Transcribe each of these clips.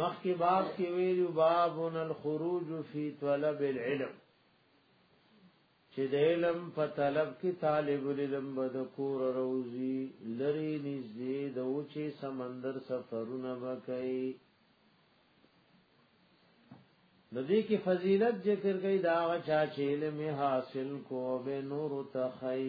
مخکې باب کې ویلو بابن الخروج فی طلب العلم چې د علم په طلب کې طالب العلم بد کور روزي لری نږدې د اوچې سمندر سفرونه وکړي د دې کې فضیلت ذکر کوي دا چا چې علم حاصل کو به نور تخی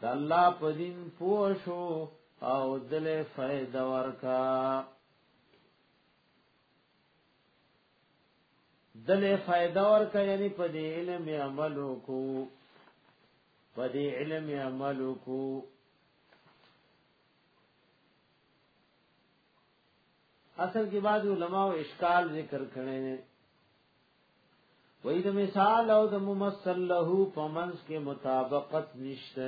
د الله په دین پوه شو او دله فائدہ ورکا دله فائدہ ورکا یعنی په دې علم عمل کو په دې علم عمل کو اصل کې بعد علماء اشکال ذکر کړي وای د مثال او د ممثل له پمنس کې مطابقت نشته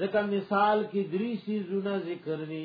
ځکه مثال کې درې سيزونه ذکر دي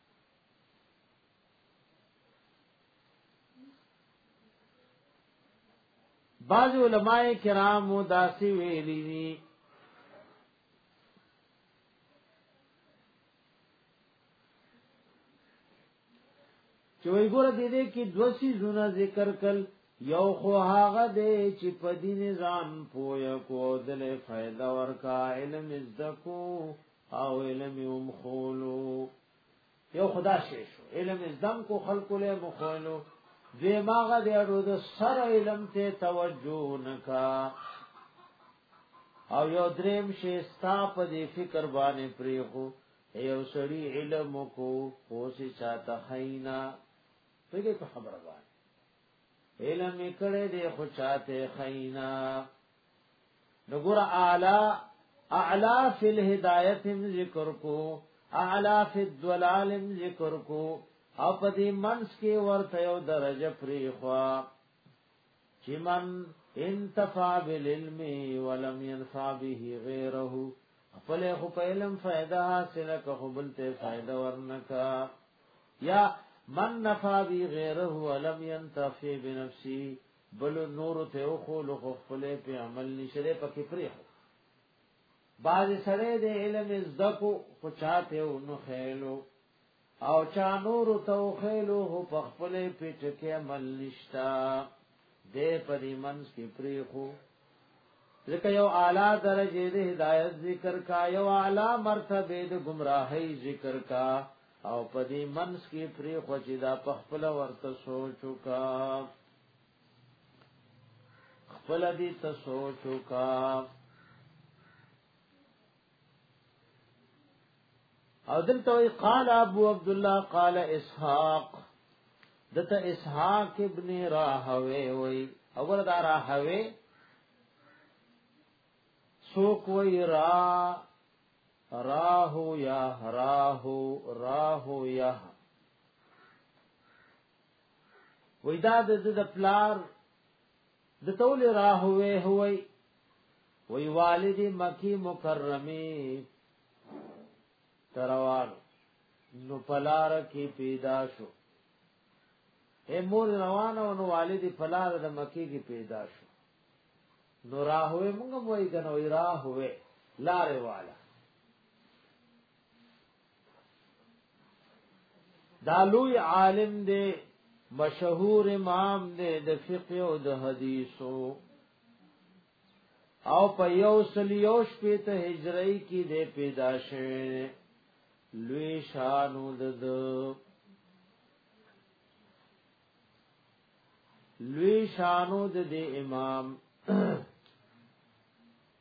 بعض علماء کرام داسې ویلي دي چې وی ګور دې دې کې دوسی زونه ذکر کل یو خو هغه دې چې په دې نظام پویا کو دلې فائدہ ورکا علم زدکو او علم هم خولو یو خدا شې شو علم زدم کو خلق له مخولو دماغ دې اړو د سر علم ته توجه نکا او یو دریم شې ستا په دې فکر باندې پریخو یو سړی علم کو اوسې چاته خینا په دې خبره باندې علم کړه دې خو چاته خینا نګور اعلی اعلی فی الهدایت ذکر کو اعلی فی الضلال ذکر کو او په دې منس کې ورته یو درجه پری خوا چې من انتفع بالعلم ولم ينفع به غیره خپل خو په علم فائدہ حاصل که خو بل ته فائدہ ورنکا یا من نفع به غیره ولم ينتفع بنفسه بل نور ته او خو لو خپل په عمل نشره پکې پرې خو باز سره د علم زدکو خو چاته او نو خېلو او چا نور ته او خېلو هو په خپل پیټ کې عمل نشتا دې پرې منس کې پرې خو ځکه یو اعلی درجه د هدایت ذکر کا یو اعلی مرتبه د گمراهی ذکر کا او پدې منس کې پرې خو چې دا په خپل ورته سوچو کا خپل دې ته سوچ وکا او دلته قال ابو عبد الله قال اسحاق دته اسحاق ابن راهوي وي اول دا راهوي سوق وي را راهو یا راهو راهو یا وای دا د د پلار د تول را هوې هوې وای والد مکی مکرمه تروان نو پلار کې پیدا شو اے مور روانه او نو والد پلار د مکی کې پیدا شو نو را هوې موږ وای کنه وای را هوې لارې والا دا لوی عالم دی مشهور امام دی د فقه او د حدیثو او په یو سل یو شپې ته هجری کې دی پیدا شوی لوی شانو د لوی شانو د امام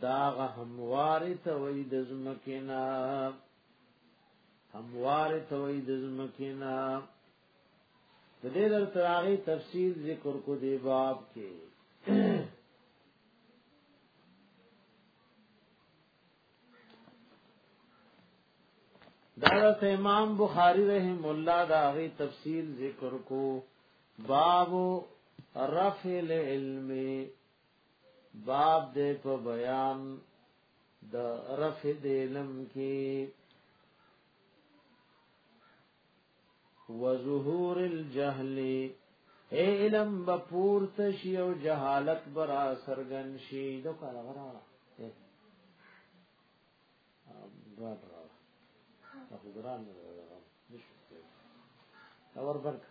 داغ همواری ته وای د زمکینا همواری ته وای د زمکینا د دې در تراغي تفصیل ذکر کو دی باب کې دارت امام بخاری رحم الله دا غي تفصیل ذکر کو باب رفع العلم باب دې په بیان د رف دلم کې وظهور الجهل اے علم بپورت شی او جهالت برا سرګن شی دو کار غرا برا برا اخو ګران نه راغلی نشو اور برکه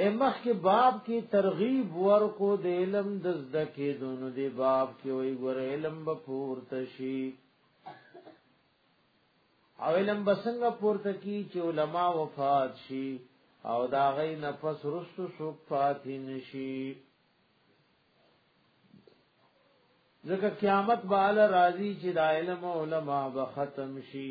امخ کې باب کې ترغیب ورکو د علم د زده کېدونو دی باب کې وی ګور علم به پورته شي او علم بسنګ پورته کی چې علما وفات شي او دا غي نفس رستو سوک فاتین نشي ځکه قیامت به ال راضی چې دا علم علما به ختم شي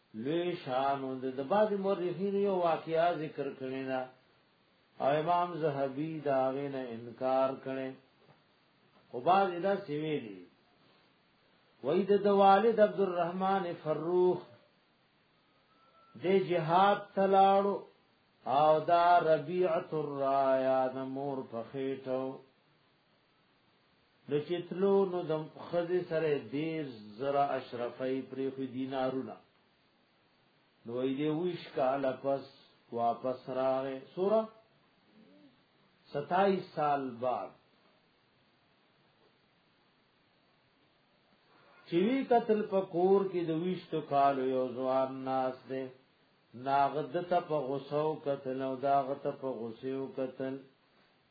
لوی شان د د بعد مورخین یو واقعیا ذکر کړی دا او امام زهبی دا غنه انکار کړي او بعد دا سیوی دی وای د والد عبدالرحمن فروخ د جهاد تلاړو او دا ربیعت الرایا د مور په خېټو نو چې تلو نو د خزه سره دیر زرا اشرفی پرې خو دینارونه نو یې دی ویش کال پس واپس راغې سورہ 27 سال بعد چې وی قتل پکور کې د ویشتو کال یو ځوان ناس دی ناغد ته په غوسو قتل او داغ ته په غوسو قتل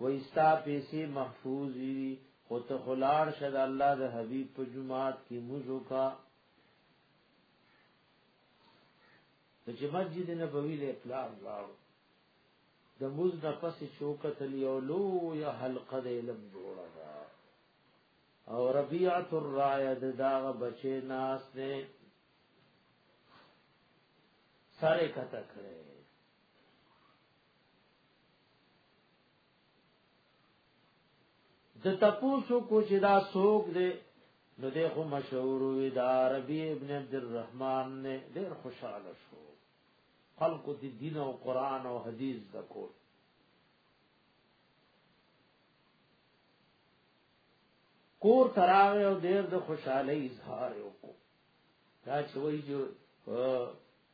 وایستا پیسې محفوظ دي خو ته خلار شد الله د حبیب په جمعات کې موزو کا چې مسجد نبوي له پلان راو د موز نه پس چوکت یو لو یا حلقه د علم جوړه ده او ربيعه الرايه د داغ بچي ناس نه سره کته کړي د تپوسو کو چې دا سوق دی نو دی خو مشهور وی دا ربی ابن عبد الرحمن نه ډیر خوشاله شو خلق دی دین او قران او حدیث د کول کور تراغه او ډیر د خوشاله اظهار وکړو دا چې وایي جو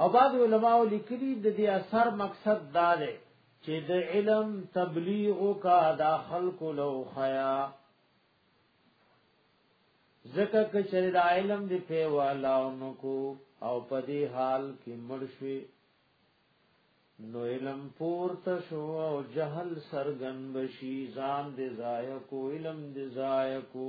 او بعض علماء لیکلي د دې اثر مقصد دا دی چې د علم تبلیغ کا دا خلق لو خیا زکه کچره د علم دی په والا نکو او په دې حال کې مرشي نو علم پورته شو او جهل سرګن بشي ځان دې ضایع کو علم دې ضایع کو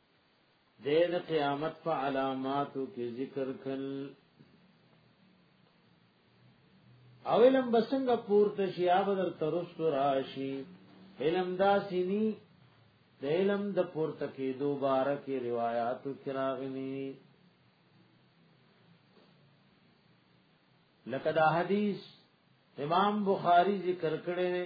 دې د قیامت په علاماتو کې ذکر کړل او علم بسنګ پورته شي یا بدر ترست راشي علم دا سینی د علم د پورته کې دوباره کې روایت کراغني لکه دا حدیث امام بخاری ذکر کړی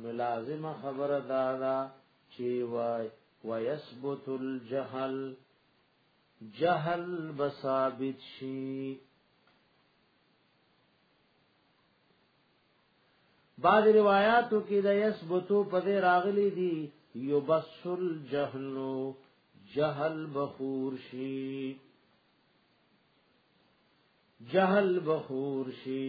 نو لازمه خبره دا ده چې وای ويثبت الجهل جهل بثابت شي بعض روایاتو کې د یثبتو په دې راغلي دي یبسل جهل جهل بخور شي جهل بخور شي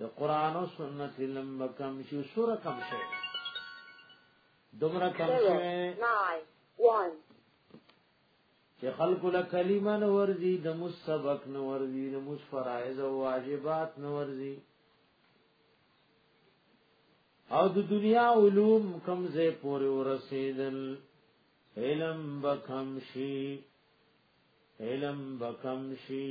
د قران او سنت علم کم شي سوره کم شي دومره کم شي چې خلق له کلمه نو ورزي د مسبق نو ورزي د مس فرایض او واجبات نو ورزي او د دنیا علوم کم زه پورې ورسېدل علم بکم شي علم بکم شي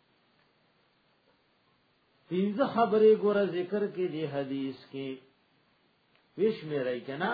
پینځه خبرې ګوره ذکر کې دی حدیث کې ویش مې راي کنا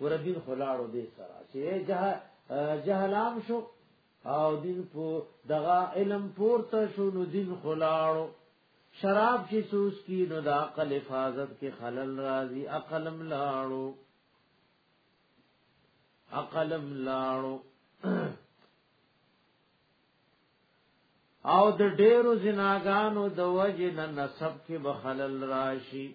ګور دین خلاړو دې سره چې جه جهلام شو او دین پو دغه علم پورته شو نو دین خلاړو شراب چې سوس کی نو د عقل حفاظت کې خلل راځي عقلم لاړو عقلم لاړو او د ډېرو زناګانو د وجه نه نسب کې بخلل راشي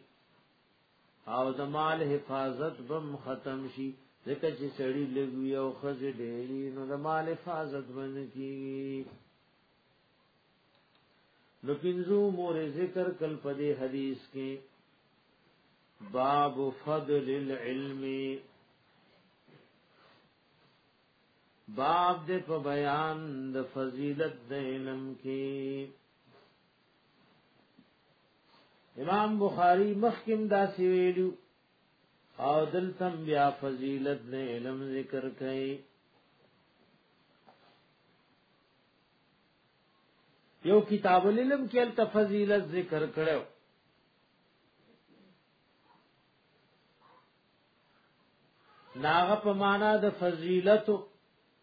او د مال حفاظت بم ختم شي ځکه چې سړی لګوي او خزه ډېری نو د مال حفاظت بن کیږي نو پینځو مور ذکر کل په دې حدیث کې باب فضل العلم باب دې په بیان د فضیلت د علم کې امام بخاری مخکم دا سی ویلو او دلتم بیا فضیلت نے علم ذکر کئی یو کتاب العلم کې ال تفضیلت ذکر کړو ناغه په معنا د فضیلت